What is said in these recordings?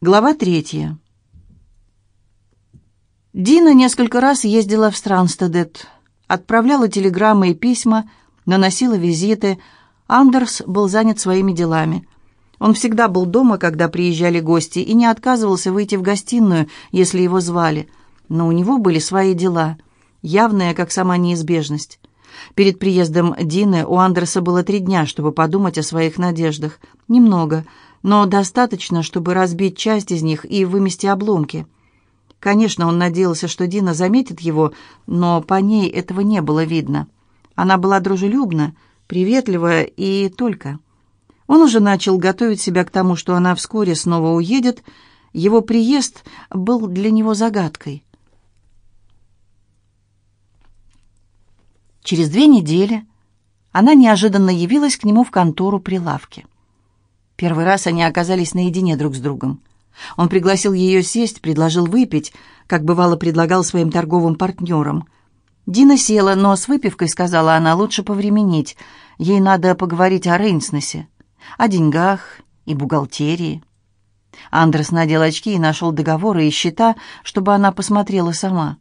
Глава третья. Дина несколько раз ездила в Странстедет, отправляла телеграммы и письма, наносила визиты. Андерс был занят своими делами. Он всегда был дома, когда приезжали гости, и не отказывался выйти в гостиную, если его звали. Но у него были свои дела, явные, как сама неизбежность. Перед приездом Дины у Андерса было три дня, чтобы подумать о своих надеждах. Немного – но достаточно, чтобы разбить часть из них и вымести обломки. Конечно, он надеялся, что Дина заметит его, но по ней этого не было видно. Она была дружелюбна, приветливая и только. Он уже начал готовить себя к тому, что она вскоре снова уедет. Его приезд был для него загадкой. Через две недели она неожиданно явилась к нему в контору при лавке. Первый раз они оказались наедине друг с другом. Он пригласил ее сесть, предложил выпить, как бывало предлагал своим торговым партнерам. Дина села, но с выпивкой, сказала она, лучше повременить. Ей надо поговорить о Рейнснесе, о деньгах и бухгалтерии. Андрес надел очки и нашел договоры и счета, чтобы она посмотрела сама.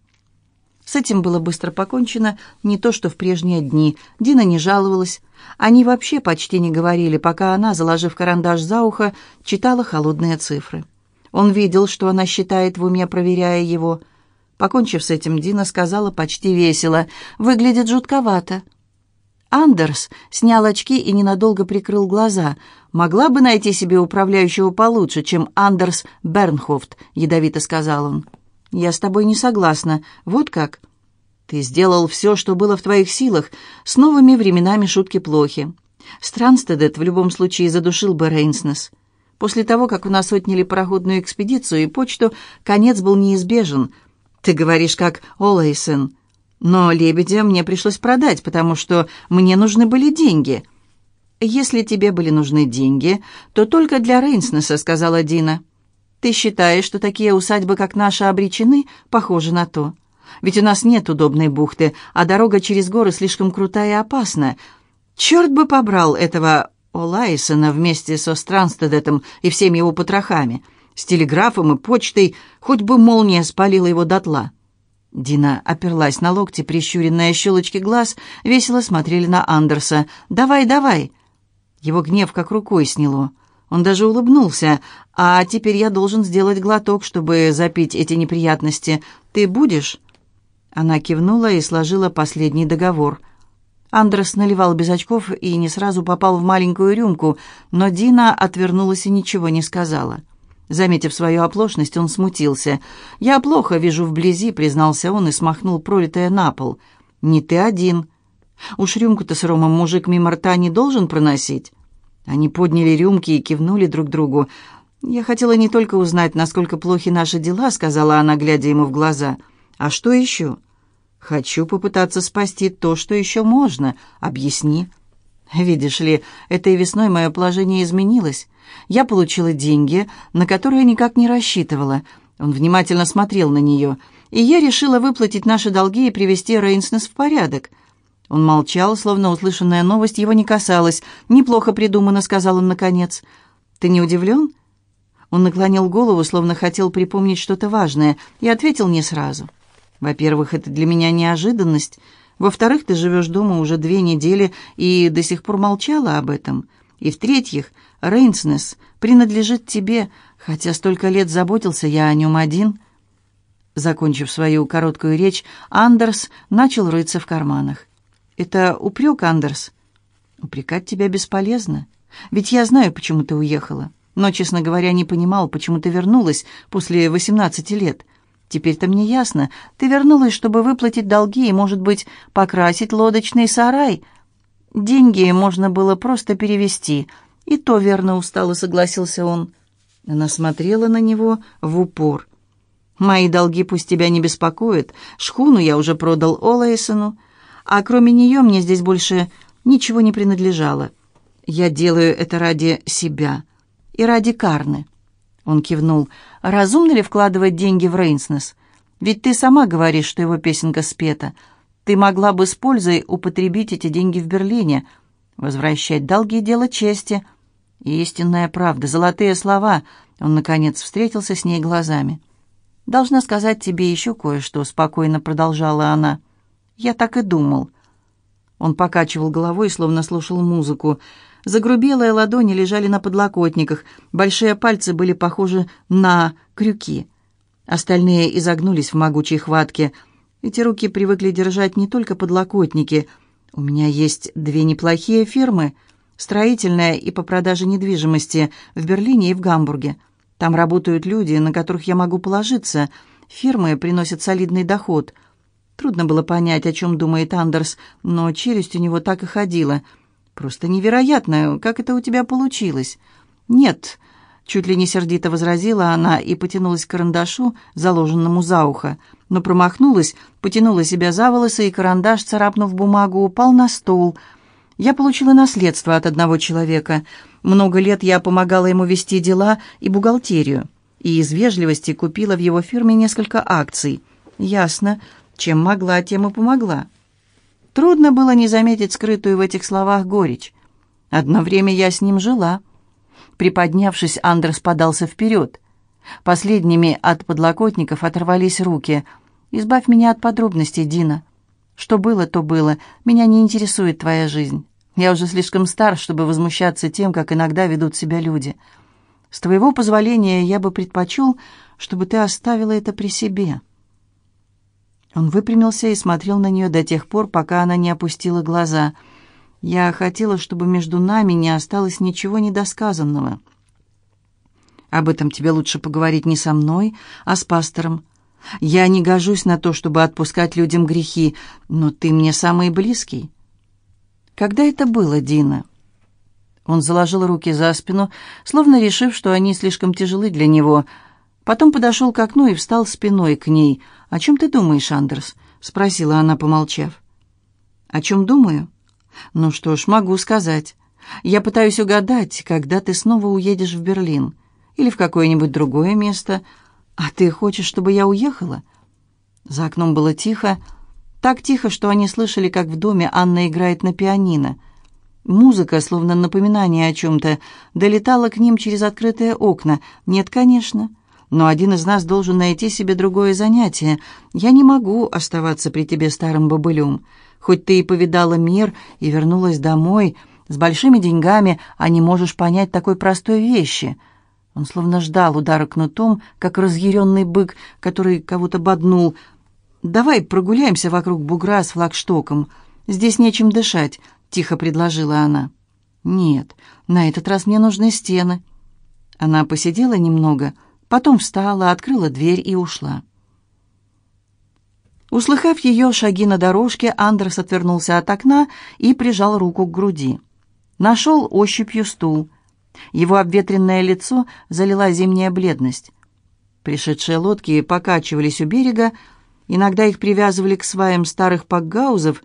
С этим было быстро покончено, не то что в прежние дни. Дина не жаловалась. Они вообще почти не говорили, пока она, заложив карандаш за ухо, читала холодные цифры. Он видел, что она считает в уме, проверяя его. Покончив с этим, Дина сказала почти весело. «Выглядит жутковато». Андерс снял очки и ненадолго прикрыл глаза. «Могла бы найти себе управляющего получше, чем Андерс Бернхофт», — ядовито сказал он. «Я с тобой не согласна. Вот как?» «Ты сделал все, что было в твоих силах. С новыми временами шутки плохи. Странстедет в любом случае задушил бы Рейнснес. После того, как у нас отняли пароходную экспедицию и почту, конец был неизбежен. Ты говоришь, как Олэйсен. Но лебедя мне пришлось продать, потому что мне нужны были деньги». «Если тебе были нужны деньги, то только для Рейнснеса», — сказала Дина. Ты считаешь, что такие усадьбы, как наша, обречены? Похоже на то. Ведь у нас нет удобной бухты, а дорога через горы слишком крутая и опасна. Черт бы побрал этого Олайсона вместе со Странстедетом и всеми его потрохами. С телеграфом и почтой, хоть бы молния спалила его дотла. Дина оперлась на локти, прищуренные щелочки глаз весело смотрели на Андерса. «Давай, давай!» Его гнев как рукой сняло. Он даже улыбнулся. «А теперь я должен сделать глоток, чтобы запить эти неприятности. Ты будешь?» Она кивнула и сложила последний договор. Андрес наливал без очков и не сразу попал в маленькую рюмку, но Дина отвернулась и ничего не сказала. Заметив свою оплошность, он смутился. «Я плохо вижу вблизи», — признался он и смахнул пролитое на пол. «Не ты один. Уж рюмку-то с ромом мужик мимо рта не должен проносить». Они подняли рюмки и кивнули друг другу. «Я хотела не только узнать, насколько плохи наши дела», — сказала она, глядя ему в глаза. «А что еще?» «Хочу попытаться спасти то, что еще можно. Объясни». «Видишь ли, этой весной мое положение изменилось. Я получила деньги, на которые никак не рассчитывала». Он внимательно смотрел на нее. «И я решила выплатить наши долги и привести Рейнснес в порядок». Он молчал, словно услышанная новость его не касалась. «Неплохо придумано», — сказал он наконец. «Ты не удивлен?» Он наклонил голову, словно хотел припомнить что-то важное, и ответил не сразу. «Во-первых, это для меня неожиданность. Во-вторых, ты живешь дома уже две недели и до сих пор молчала об этом. И в-третьих, Рейнснес принадлежит тебе, хотя столько лет заботился я о нем один». Закончив свою короткую речь, Андерс начал рыться в карманах. «Это упрек, Андерс?» «Упрекать тебя бесполезно. Ведь я знаю, почему ты уехала. Но, честно говоря, не понимал, почему ты вернулась после восемнадцати лет. Теперь-то мне ясно. Ты вернулась, чтобы выплатить долги и, может быть, покрасить лодочный сарай. Деньги можно было просто перевести. И то верно устало согласился он. Она смотрела на него в упор. «Мои долги пусть тебя не беспокоят. Шхуну я уже продал Олэйсону а кроме нее мне здесь больше ничего не принадлежало. Я делаю это ради себя и ради Карны». Он кивнул. «Разумно ли вкладывать деньги в Рейнснес? Ведь ты сама говоришь, что его песенка спета. Ты могла бы с пользой употребить эти деньги в Берлине. Возвращать долги — дело чести. Истинная правда, золотые слова. Он, наконец, встретился с ней глазами. «Должна сказать тебе еще кое-что», — спокойно продолжала она. «Я так и думал». Он покачивал головой, словно слушал музыку. Загрубелые ладони лежали на подлокотниках, большие пальцы были похожи на крюки. Остальные изогнулись в могучей хватке. Эти руки привыкли держать не только подлокотники. «У меня есть две неплохие фирмы», строительная и по продаже недвижимости в Берлине и в Гамбурге. Там работают люди, на которых я могу положиться. Фирмы приносят солидный доход. Трудно было понять, о чем думает Андерс, но челюсть у него так и ходила. «Просто невероятно, как это у тебя получилось?» «Нет», — чуть ли не сердито возразила она и потянулась к карандашу, заложенному за ухо, но промахнулась, потянула себя за волосы, и карандаш, царапнув бумагу, упал на стол — я получила наследство от одного человека. Много лет я помогала ему вести дела и бухгалтерию. И из вежливости купила в его фирме несколько акций. Ясно. Чем могла, тем и помогла. Трудно было не заметить скрытую в этих словах горечь. Одно время я с ним жила. Приподнявшись, Андрес подался вперед. Последними от подлокотников оторвались руки. «Избавь меня от подробностей, Дина. Что было, то было. Меня не интересует твоя жизнь. Я уже слишком стар, чтобы возмущаться тем, как иногда ведут себя люди. С твоего позволения я бы предпочел, чтобы ты оставила это при себе». Он выпрямился и смотрел на нее до тех пор, пока она не опустила глаза. «Я хотела, чтобы между нами не осталось ничего недосказанного. Об этом тебе лучше поговорить не со мной, а с пастором. Я не гожусь на то, чтобы отпускать людям грехи, но ты мне самый близкий. Когда это было, Дина? Он заложил руки за спину, словно решив, что они слишком тяжелы для него. Потом подошел к окну и встал спиной к ней. «О чем ты думаешь, Андерс?» — спросила она, помолчав. «О чем думаю?» «Ну что ж, могу сказать. Я пытаюсь угадать, когда ты снова уедешь в Берлин или в какое-нибудь другое место, «А ты хочешь, чтобы я уехала?» За окном было тихо, так тихо, что они слышали, как в доме Анна играет на пианино. Музыка, словно напоминание о чем-то, долетала к ним через открытые окна. «Нет, конечно. Но один из нас должен найти себе другое занятие. Я не могу оставаться при тебе старым бобылем. Хоть ты и повидала мир и вернулась домой с большими деньгами, а не можешь понять такой простой вещи — он словно ждал удара кнутом, как разъяренный бык, который кого-то боднул. «Давай прогуляемся вокруг бугра с флагштоком. Здесь нечем дышать», — тихо предложила она. «Нет, на этот раз мне нужны стены». Она посидела немного, потом встала, открыла дверь и ушла. Услыхав ее шаги на дорожке, Андрес отвернулся от окна и прижал руку к груди. Нашел ощупью стул — его обветренное лицо залила зимняя бледность. Пришедшие лодки покачивались у берега, иногда их привязывали к сваям старых пакгаузов,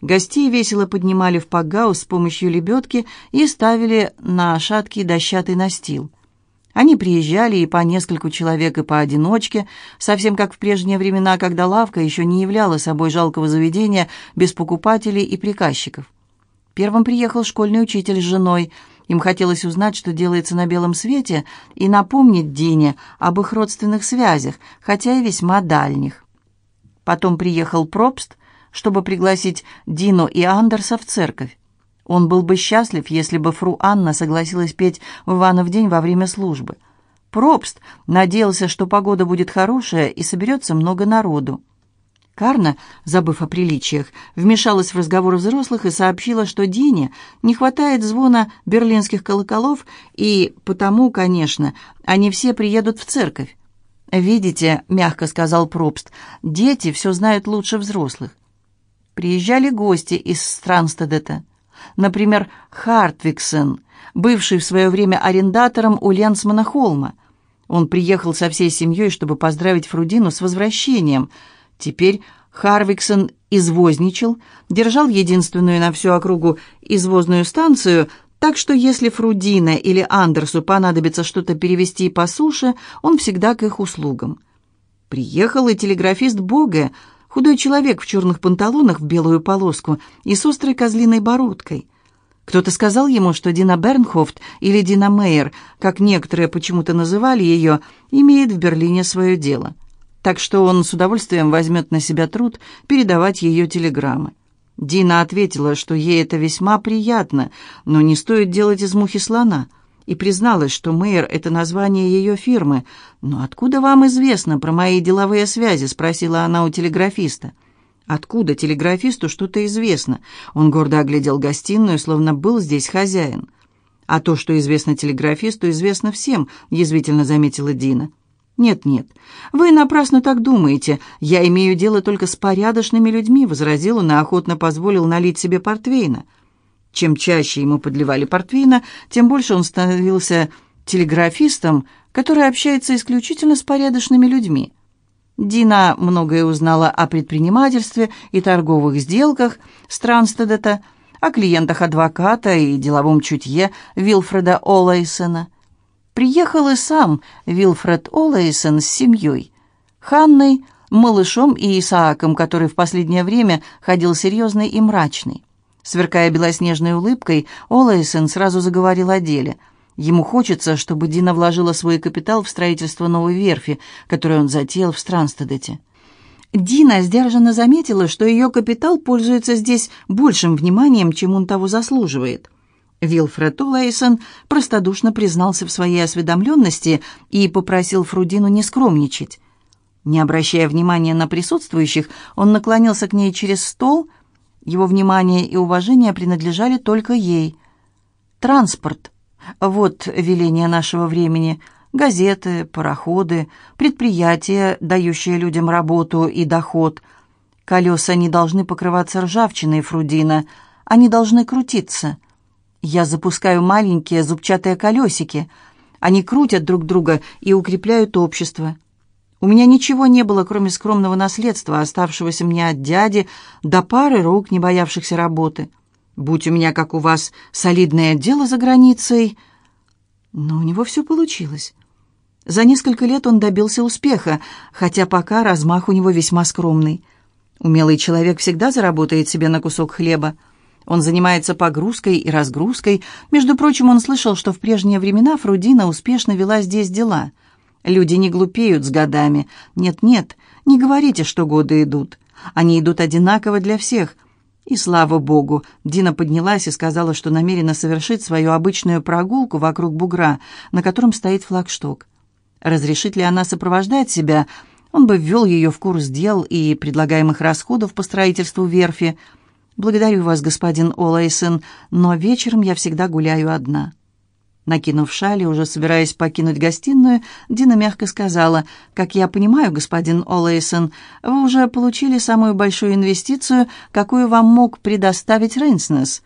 гостей весело поднимали в пакгауз с помощью лебедки и ставили на шаткий дощатый настил. Они приезжали и по нескольку человек, и поодиночке, совсем как в прежние времена, когда лавка еще не являла собой жалкого заведения без покупателей и приказчиков. Первым приехал школьный учитель с женой – им хотелось узнать, что делается на белом свете, и напомнить Дине об их родственных связях, хотя и весьма дальних. Потом приехал Пробст, чтобы пригласить Дину и Андерса в церковь. Он был бы счастлив, если бы фру Анна согласилась петь в Иванов день во время службы. Пробст надеялся, что погода будет хорошая и соберется много народу. Карна, забыв о приличиях, вмешалась в разговор взрослых и сообщила, что Дине не хватает звона берлинских колоколов, и потому, конечно, они все приедут в церковь. «Видите», — мягко сказал Пробст, — «дети все знают лучше взрослых». Приезжали гости из Странстедета. Например, Хартвиксен, бывший в свое время арендатором у Ленсмана Холма. Он приехал со всей семьей, чтобы поздравить Фрудину с возвращением — Теперь Харвиксон извозничал, держал единственную на всю округу извозную станцию, так что если Фрудина или Андерсу понадобится что-то перевести по суше, он всегда к их услугам. Приехал и телеграфист Бога, худой человек в черных панталонах в белую полоску и с острой козлиной бородкой. Кто-то сказал ему, что Дина Бернхофт или Дина Мейер, как некоторые почему-то называли ее, имеет в Берлине свое дело. Так что он с удовольствием возьмет на себя труд передавать ее телеграммы. Дина ответила, что ей это весьма приятно, но не стоит делать из мухи слона, и призналась, что Мейер — это название ее фирмы. «Но откуда вам известно про мои деловые связи?» — спросила она у телеграфиста. Откуда телеграфисту что-то известно? Он гордо оглядел гостиную, словно был здесь хозяин. А то, что известно телеграфисту, известно всем, язвительно заметила Дина. «Нет-нет, вы напрасно так думаете. Я имею дело только с порядочными людьми», — возразил он и охотно позволил налить себе портвейна. Чем чаще ему подливали портвейна, тем больше он становился телеграфистом, который общается исключительно с порядочными людьми. Дина многое узнала о предпринимательстве и торговых сделках Странстедета, о клиентах адвоката и деловом чутье Вилфреда Олэйсона. Приехал и сам Вилфред Олэйсон с семьей, Ханной, малышом и Исааком, который в последнее время ходил серьезный и мрачный. Сверкая белоснежной улыбкой, Олэйсон сразу заговорил о деле – Ему хочется, чтобы Дина вложила свой капитал в строительство новой верфи, которую он затеял в Странстедете. Дина сдержанно заметила, что ее капитал пользуется здесь большим вниманием, чем он того заслуживает. Вилфред Улейсон простодушно признался в своей осведомленности и попросил Фрудину не скромничать. Не обращая внимания на присутствующих, он наклонился к ней через стол. Его внимание и уважение принадлежали только ей. «Транспорт», вот веление нашего времени. Газеты, пароходы, предприятия, дающие людям работу и доход. Колеса не должны покрываться ржавчиной, Фрудина. Они должны крутиться. Я запускаю маленькие зубчатые колесики. Они крутят друг друга и укрепляют общество. У меня ничего не было, кроме скромного наследства, оставшегося мне от дяди, до пары рук, не боявшихся работы. Будь у меня, как у вас, солидное дело за границей. Но у него все получилось. За несколько лет он добился успеха, хотя пока размах у него весьма скромный. Умелый человек всегда заработает себе на кусок хлеба. Он занимается погрузкой и разгрузкой. Между прочим, он слышал, что в прежние времена Фрудина успешно вела здесь дела. Люди не глупеют с годами. Нет-нет, не говорите, что годы идут. Они идут одинаково для всех. И слава богу, Дина поднялась и сказала, что намерена совершить свою обычную прогулку вокруг бугра, на котором стоит флагшток. Разрешит ли она сопровождать себя, он бы ввел ее в курс дел и предлагаемых расходов по строительству верфи. «Благодарю вас, господин Олайсон, но вечером я всегда гуляю одна». Накинув шаль и уже собираясь покинуть гостиную, Дина мягко сказала, «Как я понимаю, господин Олэйсон, вы уже получили самую большую инвестицию, какую вам мог предоставить Рейнснес».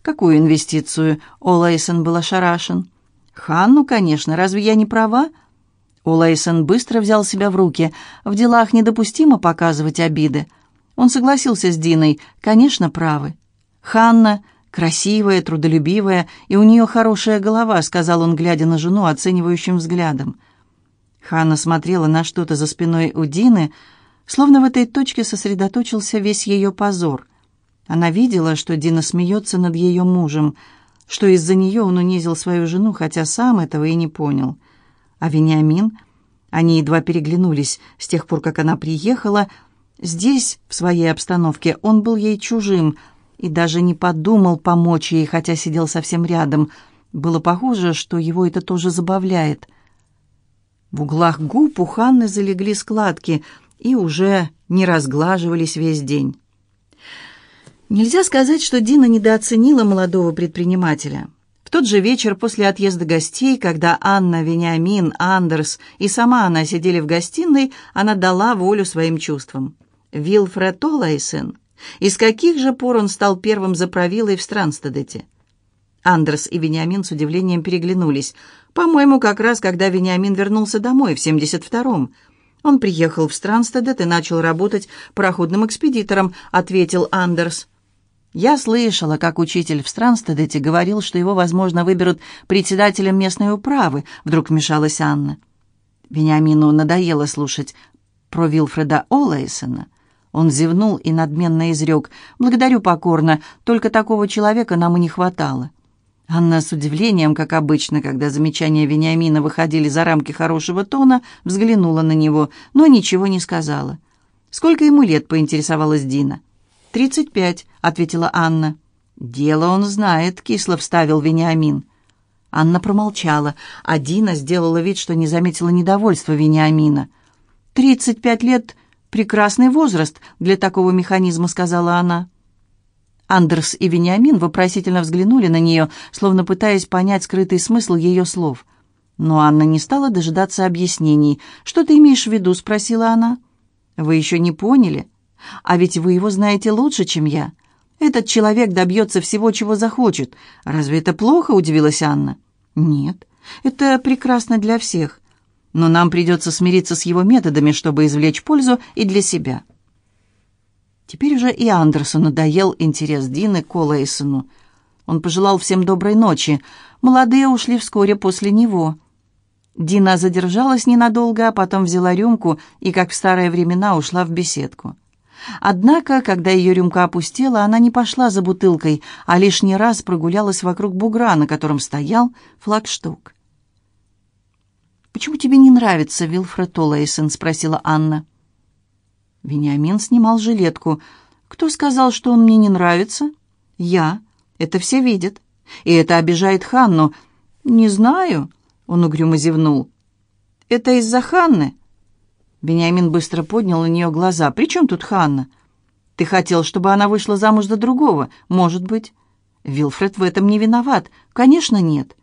«Какую инвестицию?» — Олэйсон был ошарашен. «Ханну, конечно, разве я не права?» Олэйсон быстро взял себя в руки. В делах недопустимо показывать обиды. Он согласился с Диной. «Конечно, правы». Ханна красивая, трудолюбивая, и у нее хорошая голова», — сказал он, глядя на жену оценивающим взглядом. Ханна смотрела на что-то за спиной у Дины, словно в этой точке сосредоточился весь ее позор. Она видела, что Дина смеется над ее мужем, что из-за нее он унизил свою жену, хотя сам этого и не понял. А Вениамин... Они едва переглянулись с тех пор, как она приехала. Здесь, в своей обстановке, он был ей чужим — и даже не подумал помочь ей, хотя сидел совсем рядом. Было похоже, что его это тоже забавляет. В углах губ у Ханны залегли складки и уже не разглаживались весь день. Нельзя сказать, что Дина недооценила молодого предпринимателя. В тот же вечер после отъезда гостей, когда Анна, Вениамин, Андерс и сама она сидели в гостиной, она дала волю своим чувствам. Вилфред Олайсен из каких же пор он стал первым заправилой в Странстедете? Андерс и Вениамин с удивлением переглянулись. «По-моему, как раз, когда Вениамин вернулся домой, в 72-м. Он приехал в Странстедет и начал работать пароходным экспедитором», — ответил Андерс. «Я слышала, как учитель в Странстедете говорил, что его, возможно, выберут председателем местной управы», — вдруг вмешалась Анна. Вениамину надоело слушать про Вилфреда Олэйсона. Он зевнул и надменно изрек. «Благодарю покорно, только такого человека нам и не хватало». Анна с удивлением, как обычно, когда замечания Вениамина выходили за рамки хорошего тона, взглянула на него, но ничего не сказала. «Сколько ему лет?» — поинтересовалась Дина. «Тридцать пять», — ответила Анна. «Дело он знает», — кисло вставил Вениамин. Анна промолчала, а Дина сделала вид, что не заметила недовольства Вениамина. «Тридцать пять лет — прекрасный возраст для такого механизма», — сказала она. Андерс и Вениамин вопросительно взглянули на нее, словно пытаясь понять скрытый смысл ее слов. Но Анна не стала дожидаться объяснений. «Что ты имеешь в виду?» — спросила она. «Вы еще не поняли? А ведь вы его знаете лучше, чем я. Этот человек добьется всего, чего захочет. Разве это плохо?» — удивилась Анна. «Нет, это прекрасно для всех. Но нам придется смириться с его методами, чтобы извлечь пользу и для себя». Теперь уже и Андерсу надоел интерес Дины к Олэйсону. Он пожелал всем доброй ночи. Молодые ушли вскоре после него. Дина задержалась ненадолго, а потом взяла рюмку и, как в старые времена, ушла в беседку. Однако, когда ее рюмка опустела, она не пошла за бутылкой, а лишний раз прогулялась вокруг бугра, на котором стоял флагшток. «Почему тебе не нравится Вилфред Олэйсон?» — спросила Анна. Вениамин снимал жилетку. «Кто сказал, что он мне не нравится?» «Я. Это все видят. И это обижает Ханну». «Не знаю», — он угрюмо зевнул. «Это из-за Ханны?» Вениамин быстро поднял на нее глаза. «При чем тут Ханна?» «Ты хотел, чтобы она вышла замуж за другого? Может быть». «Вилфред в этом не виноват». «Конечно, нет».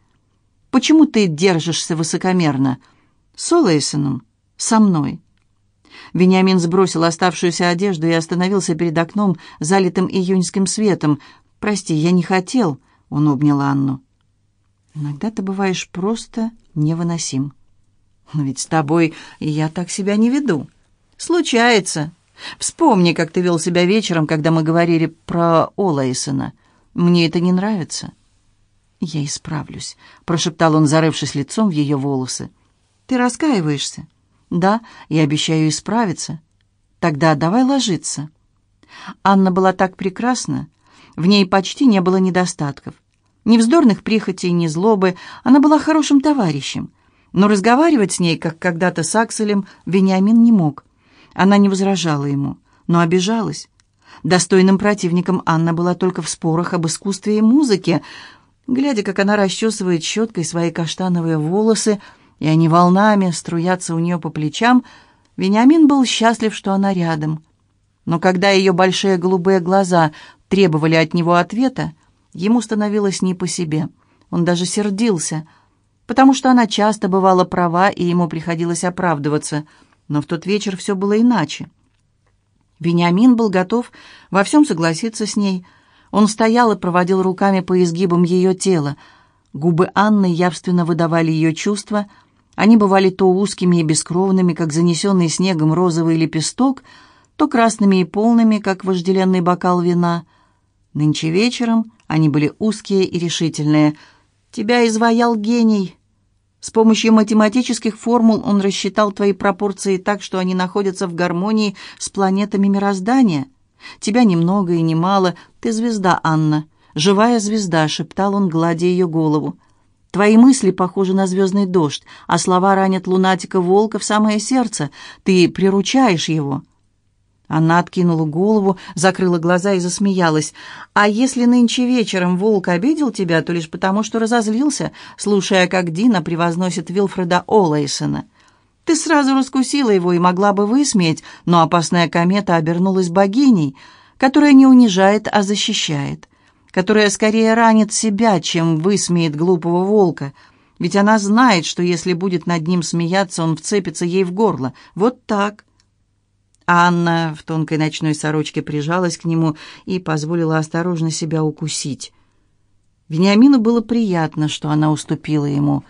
«Почему ты держишься высокомерно?» «С Олэйсоном. Со мной». Вениамин сбросил оставшуюся одежду и остановился перед окном, залитым июньским светом. «Прости, я не хотел», — он обнял Анну. «Иногда ты бываешь просто невыносим. Но ведь с тобой я так себя не веду. Случается. Вспомни, как ты вел себя вечером, когда мы говорили про Олайсона. Мне это не нравится». «Я исправлюсь», — прошептал он, зарывшись лицом в ее волосы. «Ты раскаиваешься?» «Да, я обещаю исправиться». «Тогда давай ложиться». Анна была так прекрасна, в ней почти не было недостатков. Ни вздорных прихотей, ни злобы, она была хорошим товарищем. Но разговаривать с ней, как когда-то с Акселем, Вениамин не мог. Она не возражала ему, но обижалась. Достойным противником Анна была только в спорах об искусстве и музыке. Глядя, как она расчесывает щеткой свои каштановые волосы, и они волнами струятся у нее по плечам, Вениамин был счастлив, что она рядом. Но когда ее большие голубые глаза требовали от него ответа, ему становилось не по себе. Он даже сердился, потому что она часто бывала права, и ему приходилось оправдываться. Но в тот вечер все было иначе. Вениамин был готов во всем согласиться с ней. Он стоял и проводил руками по изгибам ее тела. Губы Анны явственно выдавали ее чувства — они бывали то узкими и бескровными, как занесенный снегом розовый лепесток, то красными и полными, как вожделенный бокал вина. Нынче вечером они были узкие и решительные. «Тебя изваял гений!» С помощью математических формул он рассчитал твои пропорции так, что они находятся в гармонии с планетами мироздания. Тебя немного и немало. Ты звезда, Анна. Живая звезда, шептал он, гладя ее голову. Твои мысли похожи на звездный дождь, а слова ранят лунатика-волка в самое сердце. Ты приручаешь его». Она откинула голову, закрыла глаза и засмеялась. «А если нынче вечером волк обидел тебя, то лишь потому, что разозлился, слушая, как Дина превозносит Вилфреда Олэйсона. Ты сразу раскусила его и могла бы высмеять, но опасная комета обернулась богиней, которая не унижает, а защищает которая скорее ранит себя, чем высмеет глупого волка. Ведь она знает, что если будет над ним смеяться, он вцепится ей в горло. Вот так. Анна в тонкой ночной сорочке прижалась к нему и позволила осторожно себя укусить. Вениамину было приятно, что она уступила ему.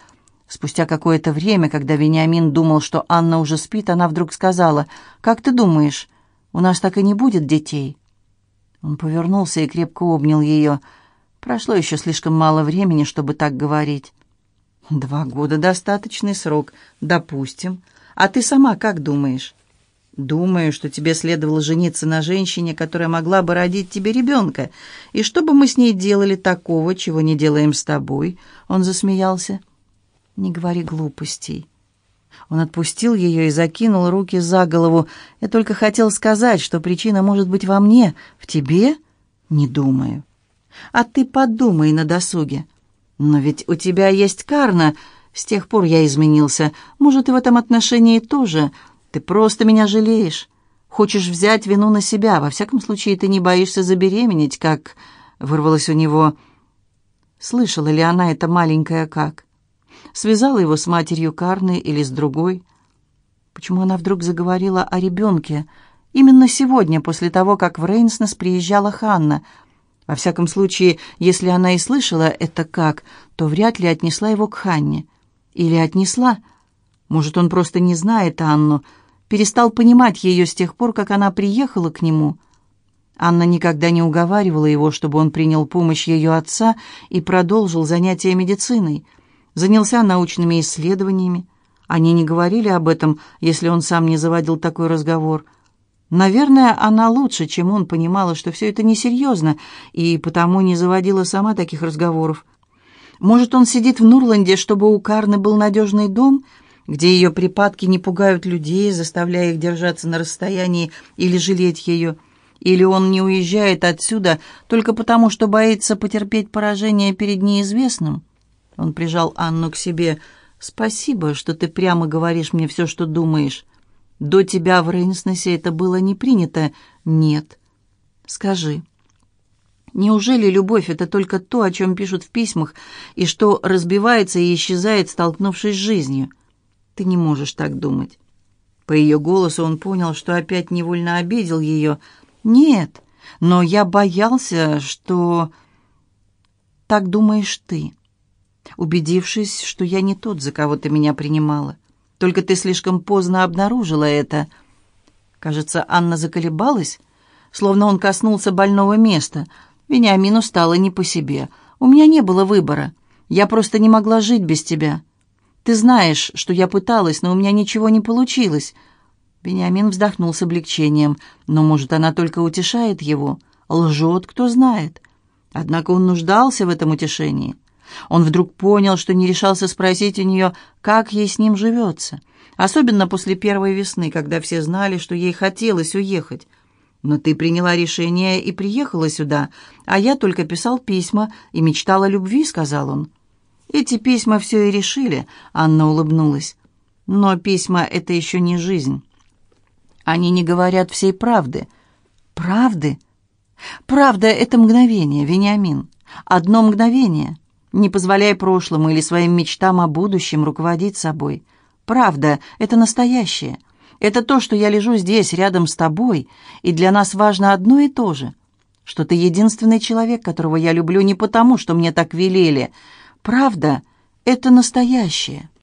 Спустя какое-то время, когда Вениамин думал, что Анна уже спит, она вдруг сказала, «Как ты думаешь, у нас так и не будет детей?» Он повернулся и крепко обнял ее. Прошло еще слишком мало времени, чтобы так говорить. «Два года — достаточный срок, допустим. А ты сама как думаешь?» Думаю, что тебе следовало жениться на женщине, которая могла бы родить тебе ребенка. И что бы мы с ней делали такого, чего не делаем с тобой?» Он засмеялся. «Не говори глупостей». Он отпустил ее и закинул руки за голову. «Я только хотел сказать, что причина может быть во мне, в тебе?» «Не думаю». «А ты подумай на досуге». «Но ведь у тебя есть Карна. С тех пор я изменился. Может, и в этом отношении тоже. Ты просто меня жалеешь. Хочешь взять вину на себя. Во всяком случае, ты не боишься забеременеть, как...» Вырвалось у него... Слышала ли она это маленькое «как»? Связала его с матерью Карны или с другой? Почему она вдруг заговорила о ребенке? Именно сегодня, после того, как в Рейнснес приезжала Ханна. Во всяком случае, если она и слышала это «как», то вряд ли отнесла его к Ханне. Или отнесла? Может, он просто не знает Анну, перестал понимать ее с тех пор, как она приехала к нему. Анна никогда не уговаривала его, чтобы он принял помощь ее отца и продолжил занятия медициной. Занялся научными исследованиями. Они не говорили об этом, если он сам не заводил такой разговор. Наверное, она лучше, чем он, понимала, что все это несерьезно, и потому не заводила сама таких разговоров. Может, он сидит в Нурланде, чтобы у Карны был надежный дом, где ее припадки не пугают людей, заставляя их держаться на расстоянии или жалеть ее. Или он не уезжает отсюда только потому, что боится потерпеть поражение перед неизвестным? Он прижал Анну к себе. «Спасибо, что ты прямо говоришь мне все, что думаешь. До тебя в Рейнснесе это было не принято. Нет. Скажи, Неужели любовь — это только то, о чем пишут в письмах, и что разбивается и исчезает, столкнувшись с жизнью? Ты не можешь так думать. По ее голосу он понял, что опять невольно обидел ее. «Нет, но я боялся, что...» «Так думаешь ты, убедившись, что я не тот, за кого ты меня принимала. Только ты слишком поздно обнаружила это». Кажется, Анна заколебалась, словно он коснулся больного места — Вениамину стало не по себе. У меня не было выбора. Я просто не могла жить без тебя. Ты знаешь, что я пыталась, но у меня ничего не получилось». Вениамин вздохнул с облегчением. «Но, может, она только утешает его? Лжет, кто знает». Однако он нуждался в этом утешении. Он вдруг понял, что не решался спросить у нее, как ей с ним живется. Особенно после первой весны, когда все знали, что ей хотелось уехать. Но ты приняла решение и приехала сюда, а я только писал письма и мечтал о любви», — сказал он. «Эти письма все и решили», — Анна улыбнулась. «Но письма — это еще не жизнь. Они не говорят всей правды». «Правды?» «Правда — это мгновение, Вениамин. Одно мгновение. Не позволяй прошлому или своим мечтам о будущем руководить собой. Правда — это настоящее». Это то, что я лежу здесь, рядом с тобой, и для нас важно одно и то же, что ты единственный человек, которого я люблю не потому, что мне так велели. Правда, это настоящее».